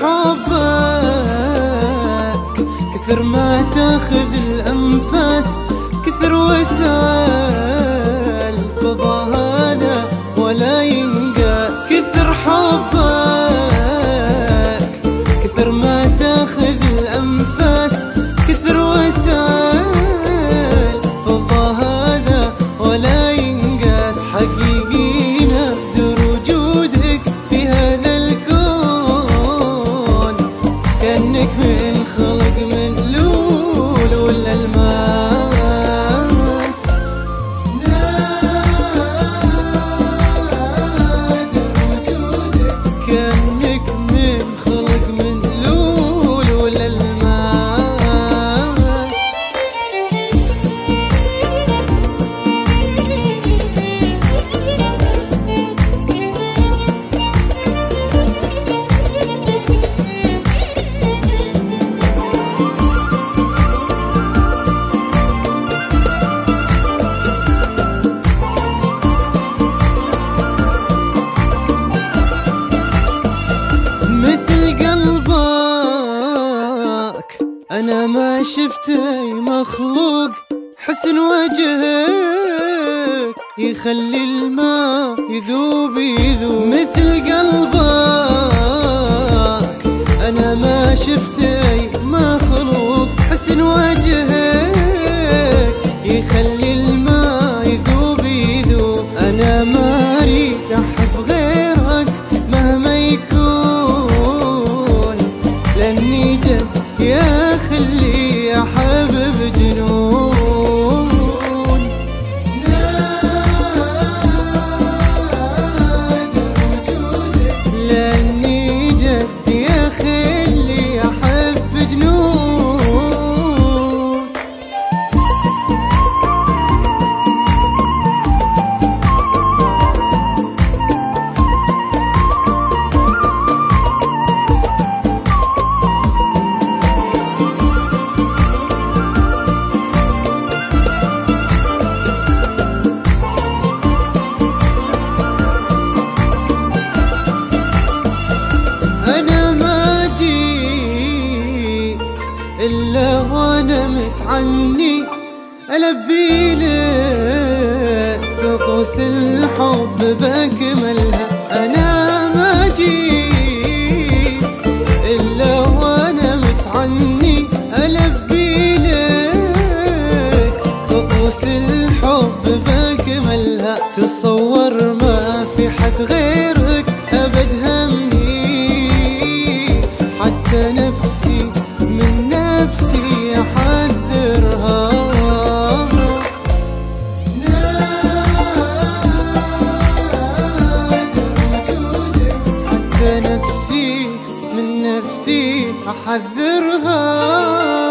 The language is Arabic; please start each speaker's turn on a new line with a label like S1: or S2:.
S1: حبك. كثر ما تاخذ الأنفاس كثر وسال فضا هذا ولا ينقاس. كثر حبك كثر ما ما شفت اي مخلوق حسن وجهك يخلي الماء يذوب يذوب. إلا وأنا متعني. ألبي لك طقوس الحب بأكملها. أنا ما جيت إلا وأنا متعني. ألبي لك طقوس الحب بأكملها. تصور ما في حد غيرك نفسي من نفسي أحذرها.